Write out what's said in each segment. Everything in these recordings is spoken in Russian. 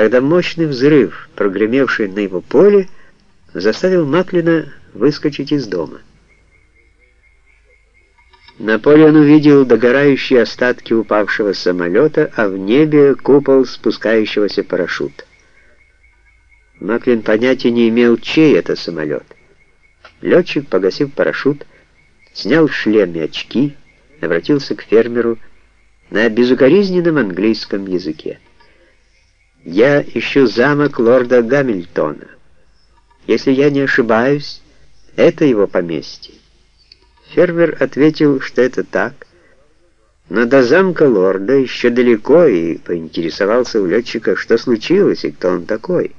когда мощный взрыв, прогремевший на его поле, заставил Маклина выскочить из дома. На поле он увидел догорающие остатки упавшего самолета, а в небе купол спускающегося парашюта. Маклин понятия не имел, чей это самолет. Летчик, погасив парашют, снял шлем и очки, обратился к фермеру на безукоризненном английском языке. «Я ищу замок лорда Гамильтона. Если я не ошибаюсь, это его поместье». Фермер ответил, что это так, но до замка лорда еще далеко, и поинтересовался у летчика, что случилось и кто он такой.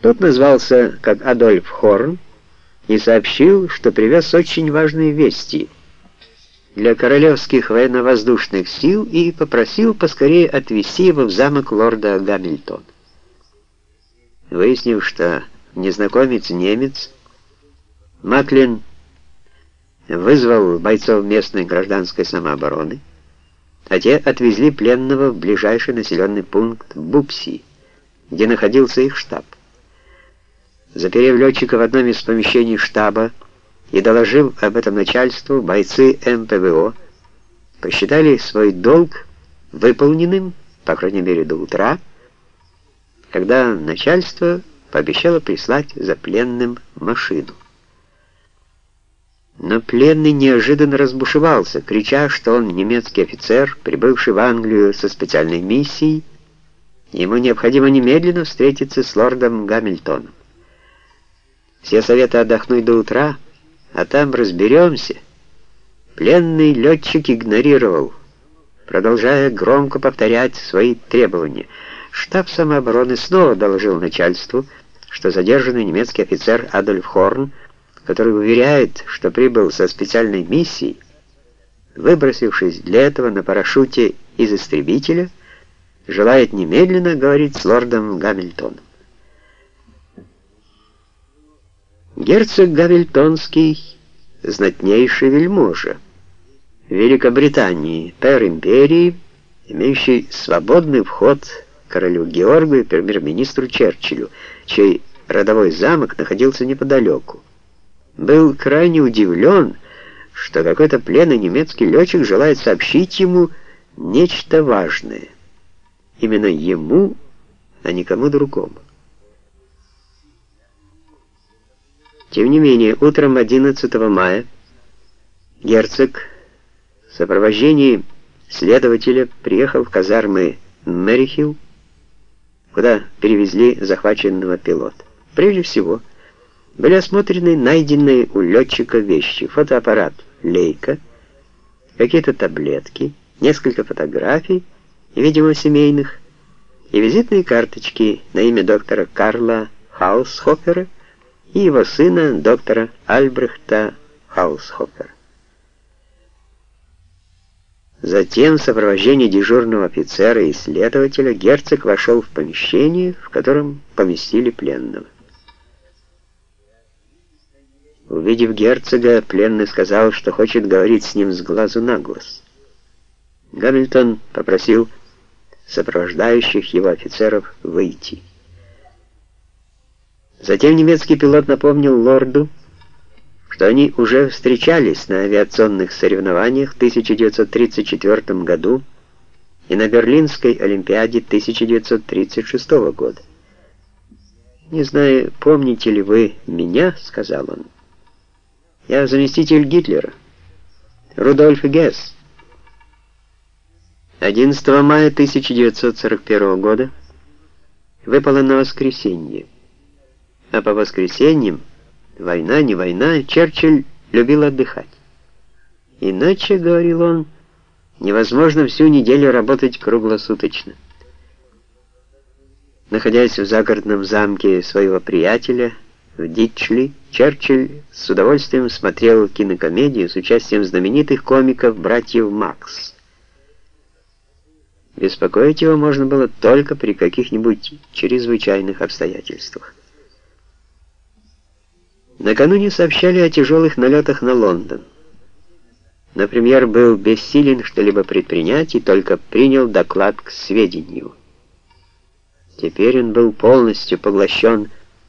Тот назвался как Адольф Хорн и сообщил, что привез очень важные вести для королевских военно-воздушных сил и попросил поскорее отвезти его в замок лорда Гамильтон. Выяснив, что незнакомец немец, Маклин вызвал бойцов местной гражданской самообороны, а те отвезли пленного в ближайший населенный пункт Бупси, где находился их штаб. Заперев летчика в одном из помещений штаба и доложив об этом начальству, бойцы МПВО посчитали свой долг выполненным, по крайней мере до утра, когда начальство пообещало прислать за пленным машину. Но пленный неожиданно разбушевался, крича, что он немецкий офицер, прибывший в Англию со специальной миссией, ему необходимо немедленно встретиться с лордом Гамильтоном. Все советы отдохнуть до утра, а там разберемся. Пленный летчик игнорировал, продолжая громко повторять свои требования. Штаб самообороны снова доложил начальству, что задержанный немецкий офицер Адольф Хорн, который уверяет, что прибыл со специальной миссией, выбросившись для этого на парашюте из истребителя, желает немедленно говорить с лордом Гамильтоном. Герцог Гавельтонский, знатнейший вельможа Великобритании, пэр империи, имеющий свободный вход королю Георгу и премьер-министру Черчиллю, чей родовой замок находился неподалеку. Был крайне удивлен, что какой-то пленный немецкий летчик желает сообщить ему нечто важное. Именно ему, а никому другому. Тем не менее, утром 11 мая герцог в сопровождении следователя приехал в казармы Мэрихилл, куда перевезли захваченного пилота. Прежде всего, были осмотрены найденные у летчика вещи, фотоаппарат «Лейка», какие-то таблетки, несколько фотографий, видимо, семейных, и визитные карточки на имя доктора Карла Хаусхофера, и его сына, доктора Альбрехта Хаусхофера. Затем, в сопровождении дежурного офицера и следователя, герцог вошел в помещение, в котором поместили пленного. Увидев герцога, пленный сказал, что хочет говорить с ним с глазу на глаз. Гамильтон попросил сопровождающих его офицеров выйти. Затем немецкий пилот напомнил лорду, что они уже встречались на авиационных соревнованиях в 1934 году и на Берлинской Олимпиаде 1936 года. «Не знаю, помните ли вы меня?» — сказал он. «Я заместитель Гитлера, Рудольф Гесс». 11 мая 1941 года выпало на воскресенье а по воскресеньям, война не война, Черчилль любил отдыхать. Иначе, говорил он, невозможно всю неделю работать круглосуточно. Находясь в загородном замке своего приятеля в Дитчли, Черчилль с удовольствием смотрел кинокомедию с участием знаменитых комиков братьев Макс. Беспокоить его можно было только при каких-нибудь чрезвычайных обстоятельствах. Накануне сообщали о тяжелых налетах на Лондон. Например, был бессилен что-либо предпринять и только принял доклад к сведению. Теперь он был полностью поглощен